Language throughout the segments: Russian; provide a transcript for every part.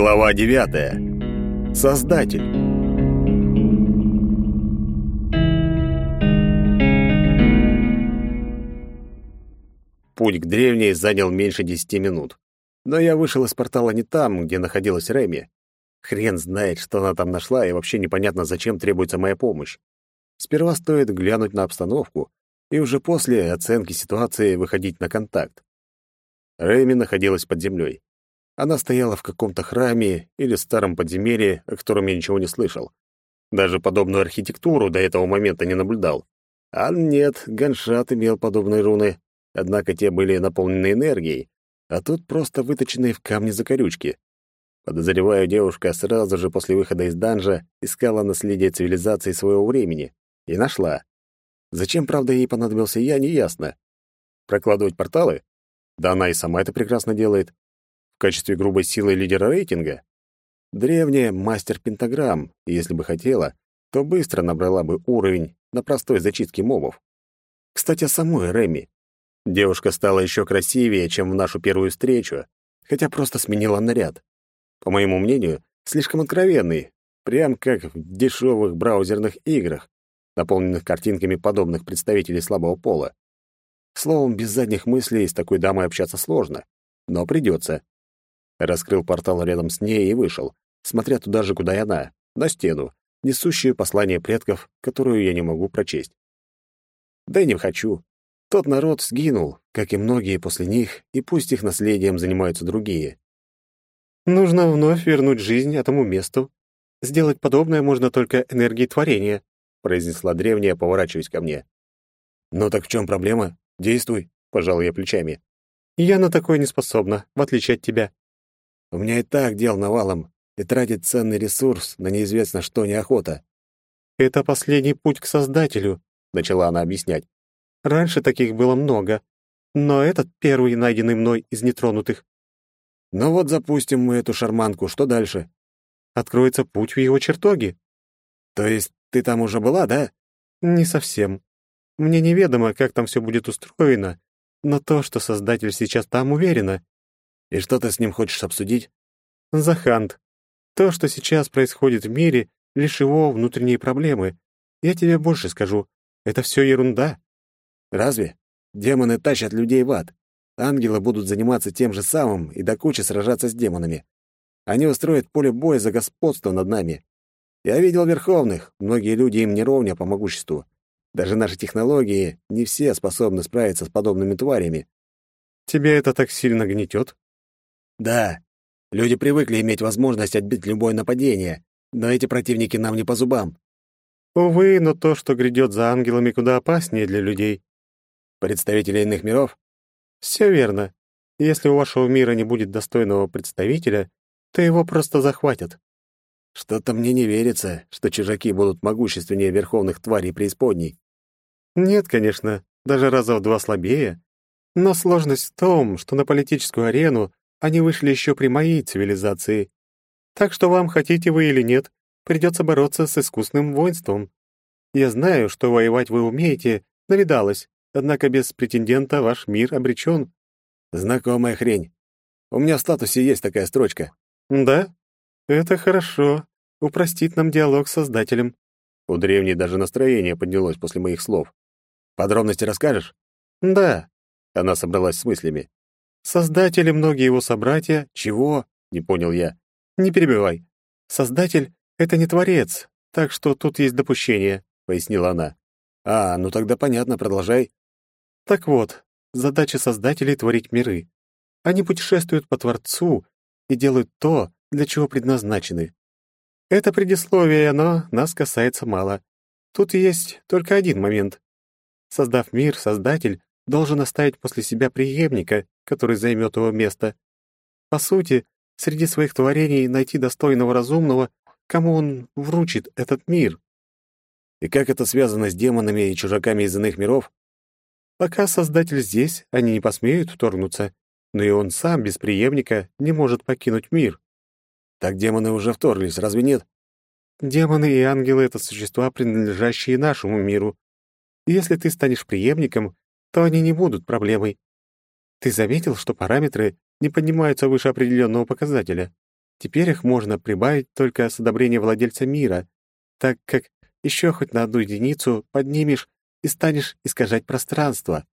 Глава 9. Создатель. Путь к древней занял меньше десяти минут. Но я вышел из портала не там, где находилась Реми. Хрен знает, что она там нашла, и вообще непонятно, зачем требуется моя помощь. Сперва стоит глянуть на обстановку, и уже после оценки ситуации выходить на контакт. Рэми находилась под землей. Она стояла в каком-то храме или старом подземелье, о котором я ничего не слышал. Даже подобную архитектуру до этого момента не наблюдал. А нет, Ганшат имел подобные руны, однако те были наполнены энергией, а тут просто выточенные в камне закорючки. Подозреваю, девушка сразу же после выхода из данжа искала наследие цивилизации своего времени. И нашла. Зачем, правда, ей понадобился я, неясно. Прокладывать порталы? Да она и сама это прекрасно делает качестве грубой силы лидера рейтинга? Древняя мастер пентаграмм, и если бы хотела, то быстро набрала бы уровень на простой зачистке мобов. Кстати, о самой Реми. Девушка стала еще красивее, чем в нашу первую встречу, хотя просто сменила наряд. По моему мнению, слишком откровенный, прям как в дешевых браузерных играх, наполненных картинками подобных представителей слабого пола. Словом, без задних мыслей с такой дамой общаться сложно, но придется. Раскрыл портал рядом с ней и вышел, смотря туда же, куда и она, на стену, несущую послание предков, которую я не могу прочесть. Да и не хочу. Тот народ сгинул, как и многие после них, и пусть их наследием занимаются другие. Нужно вновь вернуть жизнь этому месту. Сделать подобное можно только энергией творения, произнесла древняя, поворачиваясь ко мне. Ну так в чем проблема? Действуй, пожал я плечами. Я на такое не способна, в отличие от тебя. У меня и так дел навалом, и тратить ценный ресурс на неизвестно что неохота. «Это последний путь к Создателю», — начала она объяснять. «Раньше таких было много, но этот первый, найденный мной из нетронутых». «Ну вот запустим мы эту шарманку, что дальше?» «Откроется путь в его чертоги». «То есть ты там уже была, да?» «Не совсем. Мне неведомо, как там все будет устроено, но то, что Создатель сейчас там, уверена. И что ты с ним хочешь обсудить? Захант. То, что сейчас происходит в мире, лишь его внутренние проблемы. Я тебе больше скажу. Это все ерунда. Разве? Демоны тащат людей в ад. Ангелы будут заниматься тем же самым и до кучи сражаться с демонами. Они устроят поле боя за господство над нами. Я видел верховных, многие люди им не ровня по могуществу. Даже наши технологии не все способны справиться с подобными тварями. Тебя это так сильно гнетет? Да, люди привыкли иметь возможность отбить любое нападение, но эти противники нам не по зубам. Увы, но то, что грядет за ангелами, куда опаснее для людей. Представители иных миров? Все верно. Если у вашего мира не будет достойного представителя, то его просто захватят. Что-то мне не верится, что чужаки будут могущественнее верховных тварей преисподней. Нет, конечно, даже раза в два слабее. Но сложность в том, что на политическую арену они вышли еще при моей цивилизации. Так что вам, хотите вы или нет, придется бороться с искусным воинством. Я знаю, что воевать вы умеете, навидалось, однако без претендента ваш мир обречен. Знакомая хрень. У меня в статусе есть такая строчка. Да? Это хорошо. Упростит нам диалог с Создателем. У древней даже настроение поднялось после моих слов. Подробности расскажешь? Да. Она собралась с мыслями. Создатель и многие его собратья... Чего? Не понял я. Не перебивай. Создатель — это не творец, так что тут есть допущение, — пояснила она. А, ну тогда понятно, продолжай. Так вот, задача создателей — творить миры. Они путешествуют по Творцу и делают то, для чего предназначены. Это предисловие, оно нас касается мало. Тут есть только один момент. Создав мир, Создатель должен оставить после себя преемника, который займет его место. По сути, среди своих творений найти достойного разумного, кому он вручит этот мир. И как это связано с демонами и чужаками из иных миров? Пока Создатель здесь, они не посмеют вторгнуться, но и он сам без преемника не может покинуть мир. Так демоны уже вторглись, разве нет? Демоны и ангелы — это существа, принадлежащие нашему миру. Если ты станешь преемником, то они не будут проблемой. Ты заметил, что параметры не поднимаются выше определенного показателя? Теперь их можно прибавить только с одобрения владельца мира, так как еще хоть на одну единицу поднимешь и станешь искажать пространство.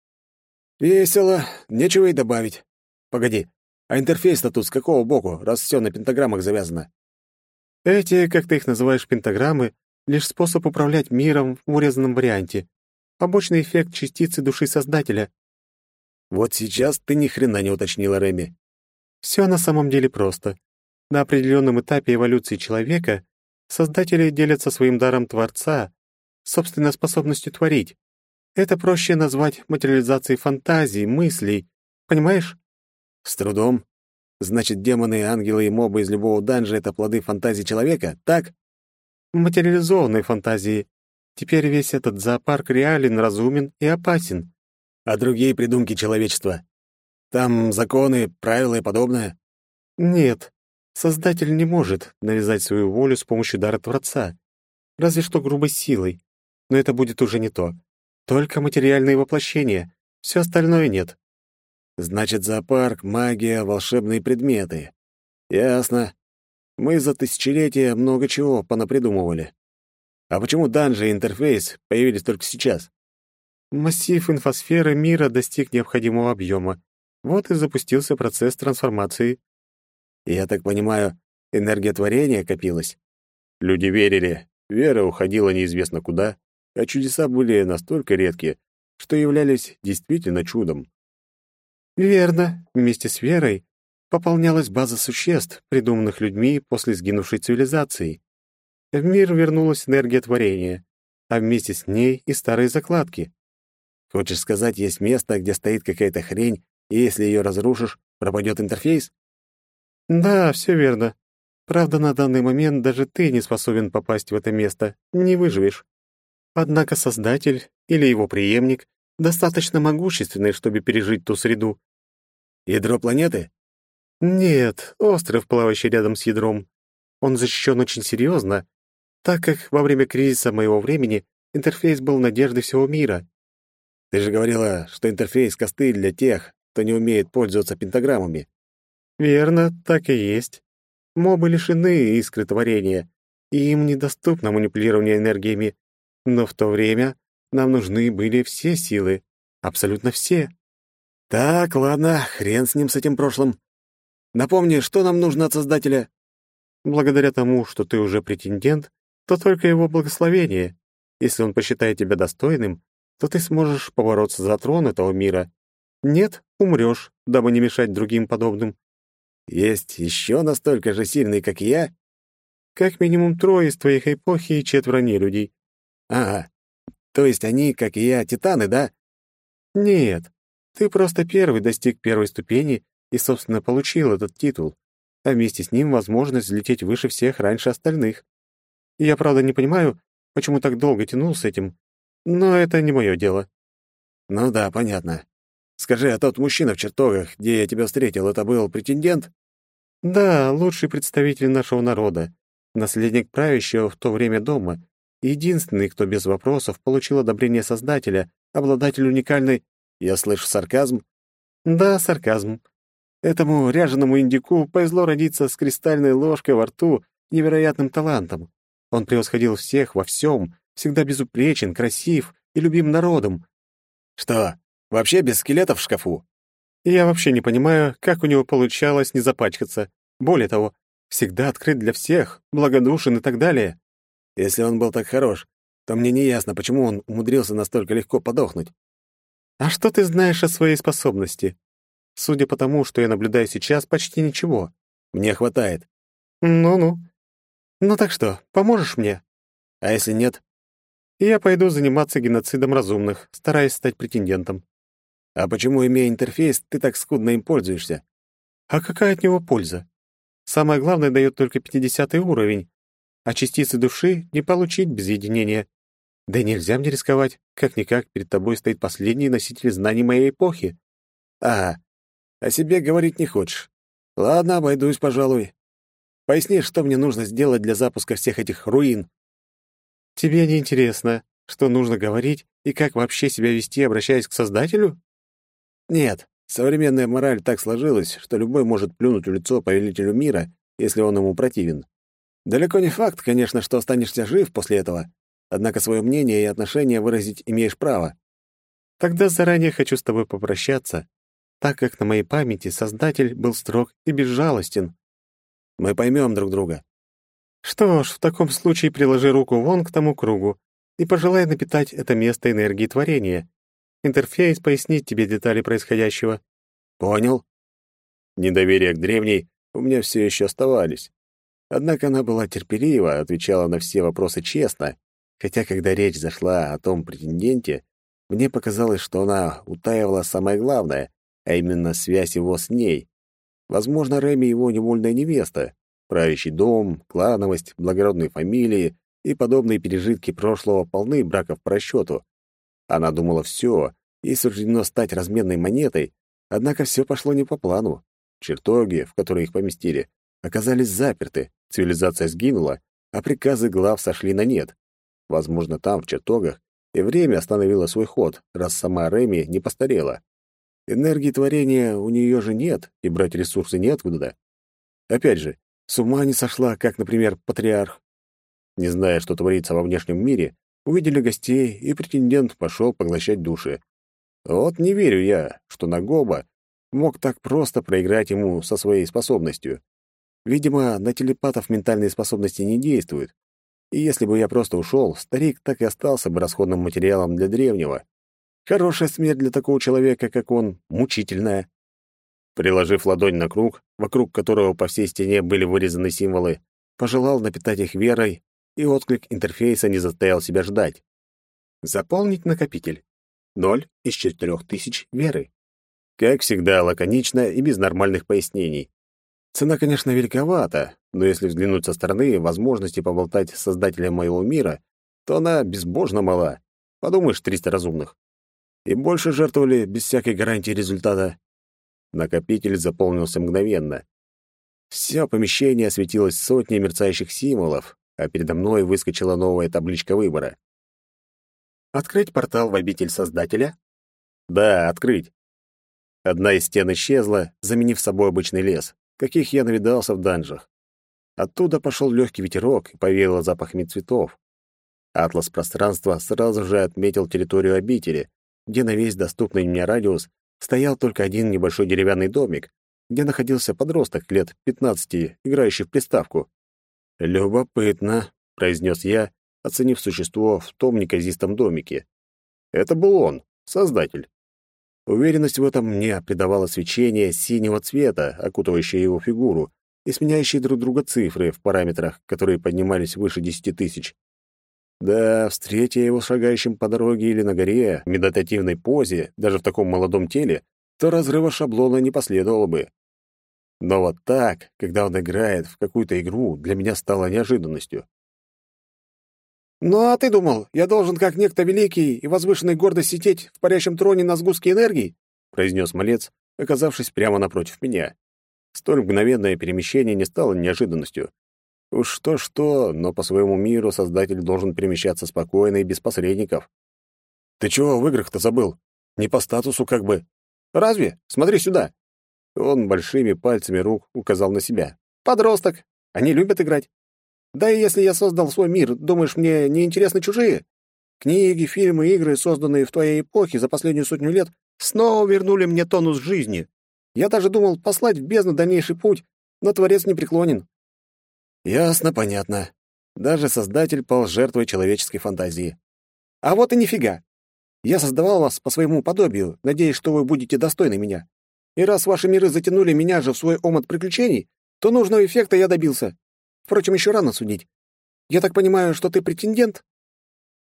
Весело, нечего и добавить. Погоди, а интерфейс-то тут с какого боку, раз все на пентаграммах завязано? Эти, как ты их называешь, пентаграммы, лишь способ управлять миром в урезанном варианте. Побочный эффект частицы души Создателя. Вот сейчас ты ни хрена не уточнила, Реми. Все на самом деле просто. На определенном этапе эволюции человека создатели делятся своим даром Творца, собственной способностью творить. Это проще назвать материализацией фантазий, мыслей. Понимаешь? С трудом. Значит, демоны, ангелы и мобы из любого данжа — это плоды фантазии человека, так? Материализованной фантазии. Теперь весь этот зоопарк реален, разумен и опасен. А другие придумки человечества? Там законы, правила и подобное? Нет. Создатель не может навязать свою волю с помощью дара Творца. Разве что грубой силой. Но это будет уже не то. Только материальные воплощения. Все остальное нет. Значит, зоопарк, магия, волшебные предметы. Ясно. Мы за тысячелетия много чего понапридумывали. А почему данжи и интерфейс появились только сейчас? Массив инфосферы мира достиг необходимого объема. Вот и запустился процесс трансформации. Я так понимаю, энергия творения копилась? Люди верили, вера уходила неизвестно куда, а чудеса были настолько редкие, что являлись действительно чудом. Верно, вместе с верой пополнялась база существ, придуманных людьми после сгинувшей цивилизации. В мир вернулась энергия творения, а вместе с ней и старые закладки. Хочешь сказать, есть место, где стоит какая-то хрень, и если ее разрушишь, пропадет интерфейс? Да, все верно. Правда, на данный момент даже ты не способен попасть в это место, не выживешь. Однако Создатель или его преемник достаточно могущественный, чтобы пережить ту среду. Ядро планеты? Нет, остров, плавающий рядом с ядром. Он защищен очень серьезно, так как во время кризиса моего времени интерфейс был надеждой всего мира. Ты же говорила, что интерфейс — костыль для тех, кто не умеет пользоваться пентаграммами. Верно, так и есть. Мобы лишены искры творения, и им недоступно манипулирование энергиями. Но в то время нам нужны были все силы, абсолютно все. Так, ладно, хрен с ним, с этим прошлым. Напомни, что нам нужно от Создателя? Благодаря тому, что ты уже претендент, то только его благословение. Если он посчитает тебя достойным, то ты сможешь побороться за трон этого мира. Нет, умрешь, дабы не мешать другим подобным. Есть еще настолько же сильный, как я? Как минимум трое из твоих эпохи и четверо нелюдей. Ага. То есть они, как и я, титаны, да? Нет. Ты просто первый достиг первой ступени и, собственно, получил этот титул, а вместе с ним возможность взлететь выше всех раньше остальных. Я, правда, не понимаю, почему так долго тянул с этим, но это не мое дело. Ну да, понятно. Скажи, а тот мужчина в чертогах, где я тебя встретил, это был претендент? Да, лучший представитель нашего народа, наследник правящего в то время дома, единственный, кто без вопросов получил одобрение Создателя, обладатель уникальной... Я слышу сарказм? Да, сарказм. Этому ряженому индику повезло родиться с кристальной ложкой во рту невероятным талантом. Он превосходил всех во всем, всегда безупречен, красив и любим народом. Что, вообще без скелетов в шкафу? Я вообще не понимаю, как у него получалось не запачкаться. Более того, всегда открыт для всех, благодушен и так далее. Если он был так хорош, то мне не ясно, почему он умудрился настолько легко подохнуть. А что ты знаешь о своей способности? Судя по тому, что я наблюдаю сейчас, почти ничего. Мне хватает. Ну-ну. Ну так что, поможешь мне? А если нет? Я пойду заниматься геноцидом разумных, стараясь стать претендентом. А почему, имея интерфейс, ты так скудно им пользуешься? А какая от него польза? Самое главное дает только 50 уровень, а частицы души не получить без единения. Да и нельзя мне рисковать. Как-никак перед тобой стоит последний носитель знаний моей эпохи. Ага. О себе говорить не хочешь. Ладно, обойдусь, пожалуй. Поясни, что мне нужно сделать для запуска всех этих руин. Тебе не интересно, что нужно говорить и как вообще себя вести, обращаясь к Создателю? Нет. Современная мораль так сложилась, что любой может плюнуть в лицо повелителю мира если он ему противен. Далеко не факт, конечно, что останешься жив после этого, однако свое мнение и отношение выразить имеешь право. Тогда заранее хочу с тобой попрощаться, так как на моей памяти Создатель был строг и безжалостен. Мы поймем друг друга. Что ж, в таком случае приложи руку вон к тому кругу и пожелай напитать это место энергией творения. Интерфейс пояснит тебе детали происходящего. Понял. Недоверие к древней у меня все еще оставались. Однако она была терпелива, отвечала на все вопросы честно, хотя когда речь зашла о том претенденте, мне показалось, что она утаивала самое главное, а именно связь его с ней. Возможно, Реми его невольная невеста, правящий дом, клановость, благородные фамилии и подобные пережитки прошлого полны браков по расчету. Она думала все, ей суждено стать разменной монетой, однако все пошло не по плану. Чертоги, в которые их поместили, оказались заперты, цивилизация сгинула, а приказы глав сошли на нет. Возможно, там, в чертогах, и время остановило свой ход, раз сама Реми не постарела. Энергии творения у нее же нет, и брать ресурсы неоткуда. Опять же, с ума не сошла, как, например, патриарх. Не зная, что творится во внешнем мире, увидели гостей, и претендент пошел поглощать души. Вот не верю я, что Нагоба мог так просто проиграть ему со своей способностью. Видимо, на телепатов ментальные способности не действуют, и если бы я просто ушел, старик так и остался бы расходным материалом для древнего. Хорошая смерть для такого человека, как он, мучительная. Приложив ладонь на круг, вокруг которого по всей стене были вырезаны символы, пожелал напитать их верой, и отклик интерфейса не заставил себя ждать. Заполнить накопитель. Ноль из четырех тысяч веры. Как всегда, лаконично и без нормальных пояснений. Цена, конечно, великовата, но если взглянуть со стороны возможности поболтать с создателем моего мира, то она безбожно мала. Подумаешь, 300 разумных. И больше жертвовали без всякой гарантии результата. Накопитель заполнился мгновенно. Все помещение осветилось сотней мерцающих символов, а передо мной выскочила новая табличка выбора. «Открыть портал в обитель Создателя?» «Да, открыть». Одна из стен исчезла, заменив собой обычный лес каких я навидался в данжах. Оттуда пошел легкий ветерок и повеяло запахами цветов. Атлас пространства сразу же отметил территорию обители, где на весь доступный мне радиус стоял только один небольшой деревянный домик, где находился подросток лет 15, играющий в приставку. «Любопытно», — произнес я, оценив существо в том неказистом домике. Это был он, создатель. Уверенность в этом мне придавало свечение синего цвета, окутывающее его фигуру, и сменяющие друг друга цифры в параметрах, которые поднимались выше десяти тысяч. Да, встретя его шагающим по дороге или на горе, в медитативной позе, даже в таком молодом теле, то разрыва шаблона не последовало бы. Но вот так, когда он играет в какую-то игру, для меня стало неожиданностью. «Ну а ты думал, я должен, как некто великий и возвышенный гордо сидеть в парящем троне на сгустке энергии?» — произнес малец, оказавшись прямо напротив меня. Столь мгновенное перемещение не стало неожиданностью. Уж что-что, но по своему миру Создатель должен перемещаться спокойно и без посредников. «Ты чего в играх-то забыл? Не по статусу как бы». «Разве? Смотри сюда!» Он большими пальцами рук указал на себя. «Подросток! Они любят играть. Да и если я создал свой мир, думаешь, мне не интересны чужие? Книги, фильмы, игры, созданные в твоей эпохе за последнюю сотню лет, снова вернули мне тонус жизни. Я даже думал послать в бездну дальнейший путь, но Творец не преклонен. Ясно, понятно. Даже Создатель пал жертвой человеческой фантазии. А вот и нифига. Я создавал вас по своему подобию, надеясь, что вы будете достойны меня. И раз ваши миры затянули меня же в свой омут приключений, то нужного эффекта я добился. Впрочем, еще рано судить. Я так понимаю, что ты претендент?»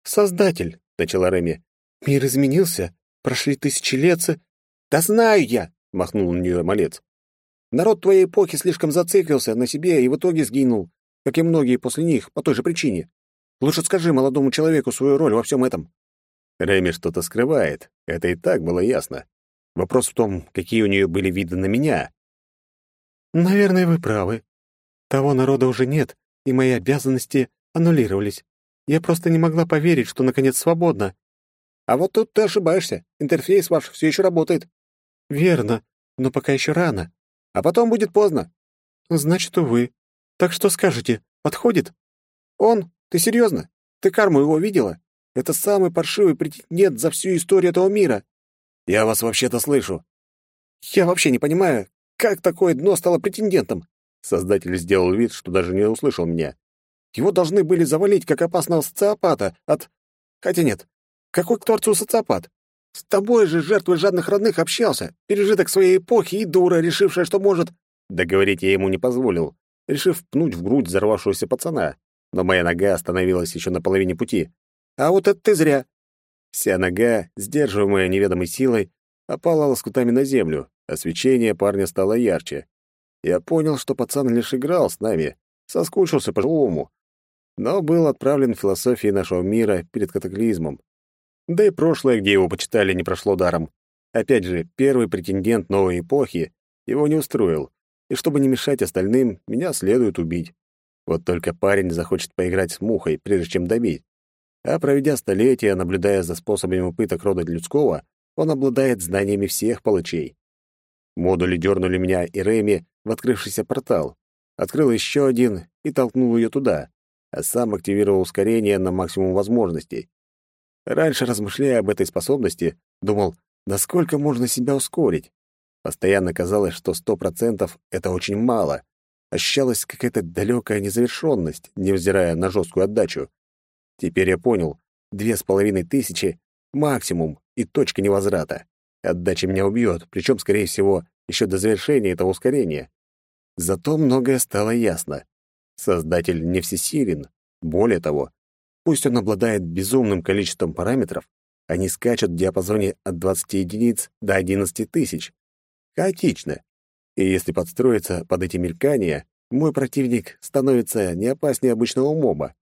«Создатель», — начала Реми. «Мир изменился. Прошли тысячи лет с...» «Да знаю я!» — махнул на нее малец. «Народ твоей эпохи слишком зациклился на себе и в итоге сгинул, как и многие после них, по той же причине. Лучше скажи молодому человеку свою роль во всем этом». Реми что-то скрывает. Это и так было ясно. Вопрос в том, какие у нее были виды на меня. «Наверное, вы правы», того народа уже нет, и мои обязанности аннулировались. Я просто не могла поверить, что наконец свободна. А вот тут ты ошибаешься. Интерфейс ваш все еще работает. Верно, но пока еще рано. А потом будет поздно. Значит, увы. Так что скажете, подходит? Он? Ты серьезно? Ты карму его видела? Это самый паршивый претендент за всю историю этого мира. Я вас вообще-то слышу. Я вообще не понимаю, как такое дно стало претендентом. Создатель сделал вид, что даже не услышал меня. Его должны были завалить как опасного социопата от... Хотя нет, какой к Творцу социопат? С тобой же, жертвой жадных родных, общался, пережиток своей эпохи и дура, решившая, что может... Договорить я ему не позволил, решив пнуть в грудь взорвавшегося пацана, но моя нога остановилась еще на половине пути. А вот это ты зря. Вся нога, сдерживаемая неведомой силой, опала лоскутами на землю, а свечение парня стало ярче. Я понял, что пацан лишь играл с нами, соскучился по-живому, но был отправлен философии нашего мира перед катаклизмом. Да и прошлое, где его почитали, не прошло даром. Опять же, первый претендент новой эпохи его не устроил, и чтобы не мешать остальным, меня следует убить. Вот только парень захочет поиграть с мухой, прежде чем добить. А проведя столетия, наблюдая за способами пыток рода людского, он обладает знаниями всех палачей. Модули дернули меня и Рэми в открывшийся портал. Открыл еще один и толкнул ее туда, а сам активировал ускорение на максимум возможностей. Раньше, размышляя об этой способности, думал, насколько можно себя ускорить. Постоянно казалось, что сто процентов — это очень мало. Ощущалась какая-то далекая незавершенность, невзирая на жесткую отдачу. Теперь я понял, две с половиной тысячи — максимум и точка невозврата. Отдача меня убьет, причем, скорее всего, еще до завершения этого ускорения. Зато многое стало ясно. Создатель не всесилен. Более того, пусть он обладает безумным количеством параметров, они скачут в диапазоне от 20 единиц до 11 тысяч. Хаотично. И если подстроиться под эти мелькания, мой противник становится не опаснее обычного моба.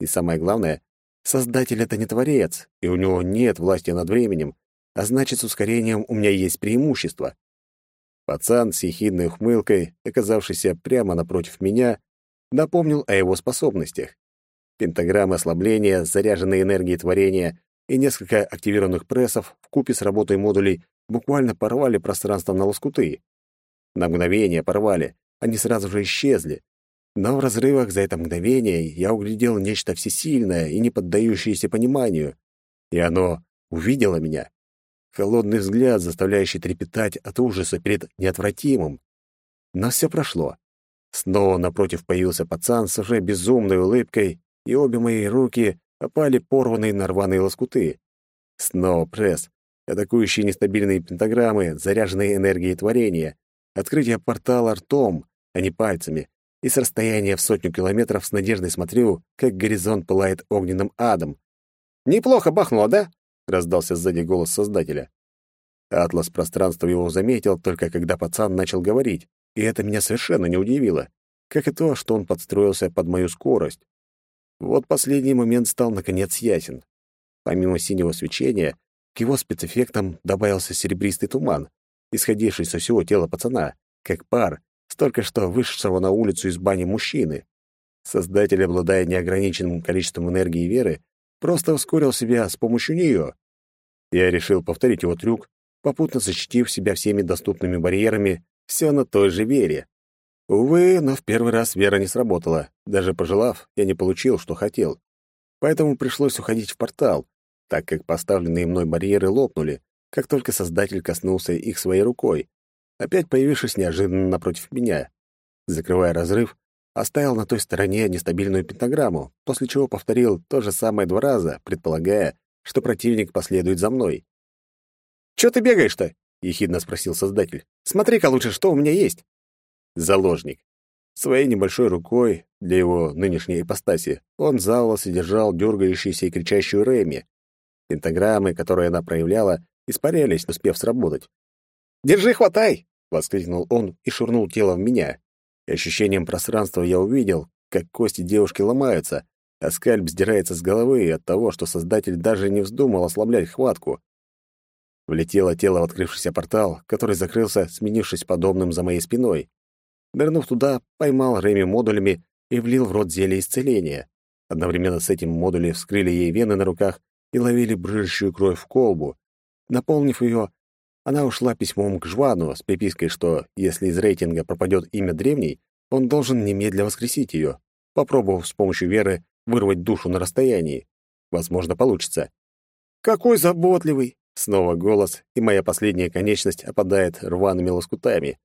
И самое главное, Создатель — это не творец, и у него нет власти над временем, а значит, с ускорением у меня есть преимущество. Пацан с ехидной ухмылкой, оказавшийся прямо напротив меня, напомнил о его способностях. Пентаграммы ослабления, заряженные энергией творения и несколько активированных прессов в купе с работой модулей буквально порвали пространство на лоскуты. На мгновение порвали, они сразу же исчезли, но в разрывах за это мгновение я углядел нечто всесильное и не поддающееся пониманию. И оно увидело меня. Холодный взгляд, заставляющий трепетать от ужаса перед неотвратимым. Но все прошло. Снова напротив появился пацан с уже безумной улыбкой, и обе мои руки опали порванные на рваные лоскуты. Снова пресс, атакующие нестабильные пентаграммы, заряженные энергией творения, открытие портала ртом, а не пальцами, и с расстояния в сотню километров с надеждой смотрю, как горизонт пылает огненным адом. «Неплохо бахнуло, да?» — раздался сзади голос Создателя. Атлас пространства его заметил только когда пацан начал говорить, и это меня совершенно не удивило, как и то, что он подстроился под мою скорость. Вот последний момент стал, наконец, ясен. Помимо синего свечения, к его спецэффектам добавился серебристый туман, исходивший со всего тела пацана, как пар, столько что вышедшего на улицу из бани мужчины. Создатель, обладая неограниченным количеством энергии и веры, просто ускорил себя с помощью нее. Я решил повторить его трюк, попутно защитив себя всеми доступными барьерами, все на той же вере. Увы, но в первый раз вера не сработала. Даже пожелав, я не получил, что хотел. Поэтому пришлось уходить в портал, так как поставленные мной барьеры лопнули, как только Создатель коснулся их своей рукой, опять появившись неожиданно напротив меня. Закрывая разрыв, оставил на той стороне нестабильную пентаграмму, после чего повторил то же самое два раза, предполагая, что противник последует за мной. «Чё ты бегаешь-то?» — ехидно спросил Создатель. «Смотри-ка лучше, что у меня есть». Заложник. Своей небольшой рукой, для его нынешней ипостаси, он за волосы держал дергающуюся и кричащую Рэми. Пентаграммы, которые она проявляла, испарялись, успев сработать. «Держи, хватай!» — воскликнул он и швырнул тело в меня. И ощущением пространства я увидел, как кости девушки ломаются, а скальп сдирается с головы от того, что Создатель даже не вздумал ослаблять хватку. Влетело тело в открывшийся портал, который закрылся, сменившись подобным за моей спиной. Нырнув туда, поймал Реми модулями и влил в рот зелье исцеления. Одновременно с этим модули вскрыли ей вены на руках и ловили брыжущую кровь в колбу. Наполнив ее, она ушла письмом к Жвану с припиской, что если из рейтинга пропадет имя древней, он должен немедленно воскресить ее, попробовав с помощью веры вырвать душу на расстоянии. Возможно, получится. «Какой заботливый!» Снова голос, и моя последняя конечность опадает рваными лоскутами.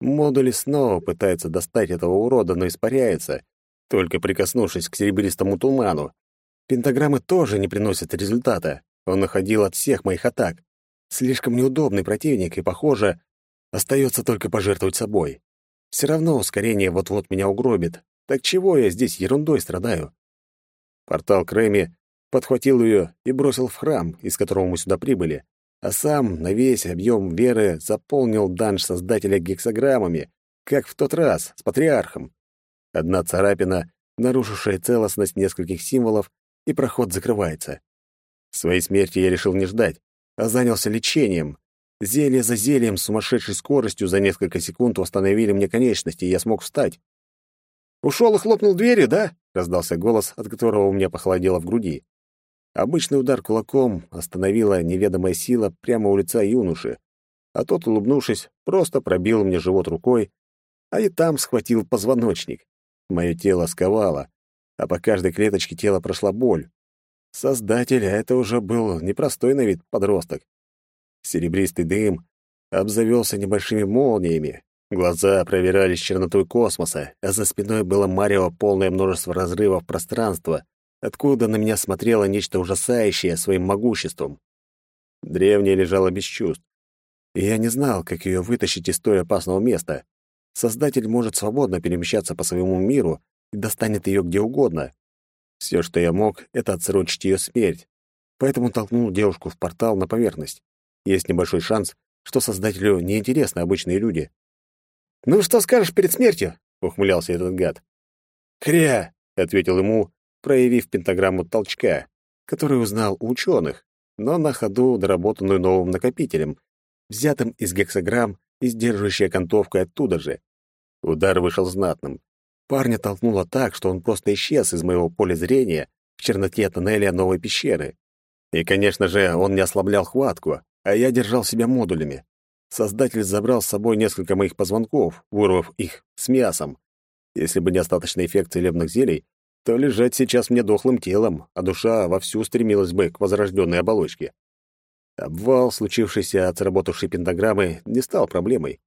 Модули снова пытаются достать этого урода, но испаряется, только прикоснувшись к серебристому туману. Пентаграммы тоже не приносят результата. Он находил от всех моих атак. Слишком неудобный противник, и, похоже, остается только пожертвовать собой. Все равно ускорение вот-вот меня угробит. Так чего я здесь ерундой страдаю? Портал Крэми подхватил ее и бросил в храм, из которого мы сюда прибыли, а сам на весь объем веры заполнил данж создателя гексограммами, как в тот раз с патриархом. Одна царапина, нарушившая целостность нескольких символов, и проход закрывается. Своей смерти я решил не ждать, а занялся лечением. Зелье за зельем с сумасшедшей скоростью за несколько секунд восстановили мне конечности, и я смог встать. «Ушел и хлопнул дверью, да?» — раздался голос, от которого у меня похолодело в груди. Обычный удар кулаком остановила неведомая сила прямо у лица юноши, а тот, улыбнувшись, просто пробил мне живот рукой, а и там схватил позвоночник. Мое тело сковало, а по каждой клеточке тела прошла боль. Создатель, а это уже был непростой на вид подросток. Серебристый дым обзавелся небольшими молниями, глаза проверялись чернотой космоса, а за спиной было марево полное множество разрывов пространства, откуда на меня смотрело нечто ужасающее своим могуществом. Древняя лежала без чувств, и я не знал, как ее вытащить из столь опасного места. Создатель может свободно перемещаться по своему миру и достанет ее где угодно. Все, что я мог, это отсрочить ее смерть, поэтому толкнул девушку в портал на поверхность. Есть небольшой шанс, что Создателю неинтересны обычные люди. «Ну что скажешь перед смертью?» — ухмылялся этот гад. «Хря!» — ответил ему проявив пентаграмму толчка, который узнал у ученых, но на ходу доработанную новым накопителем, взятым из гексограмм и сдерживающей окантовкой оттуда же. Удар вышел знатным. Парня толкнуло так, что он просто исчез из моего поля зрения в черноте тоннеля новой пещеры. И, конечно же, он не ослаблял хватку, а я держал себя модулями. Создатель забрал с собой несколько моих позвонков, вырвав их с мясом. Если бы не остаточный эффект целебных зелий, то лежать сейчас мне дохлым телом, а душа вовсю стремилась бы к возрожденной оболочке. Обвал, случившийся от сработавшей пентаграммы, не стал проблемой.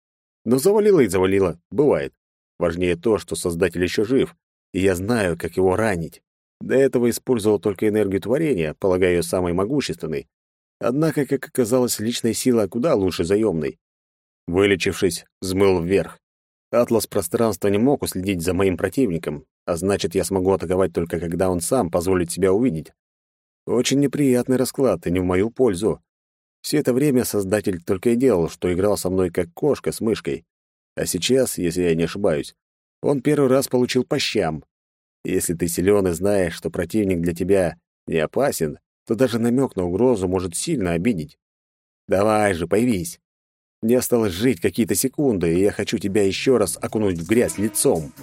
Но завалило и завалило, бывает. Важнее то, что Создатель еще жив, и я знаю, как его ранить. До этого использовал только энергию творения, полагаю, самой могущественной. Однако, как оказалось, личная сила куда лучше заемной. Вылечившись, взмыл вверх. Атлас пространства не мог уследить за моим противником, а значит, я смогу атаковать только когда он сам позволит себя увидеть. Очень неприятный расклад, и не в мою пользу. Все это время Создатель только и делал, что играл со мной как кошка с мышкой. А сейчас, если я не ошибаюсь, он первый раз получил по щам. Если ты силен и знаешь, что противник для тебя не опасен, то даже намек на угрозу может сильно обидеть. Давай же, появись. Мне осталось жить какие-то секунды, и я хочу тебя еще раз окунуть в грязь лицом.